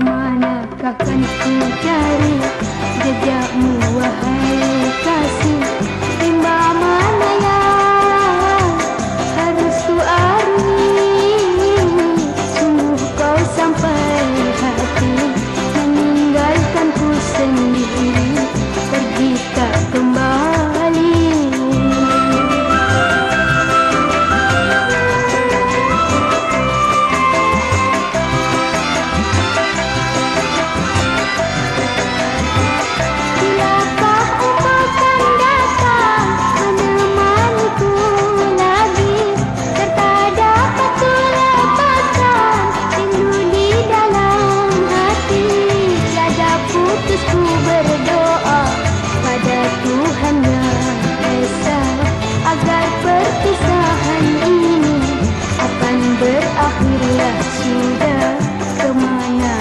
Manakah kan ku cari jejakmu wahai akhirnya sudah kemana?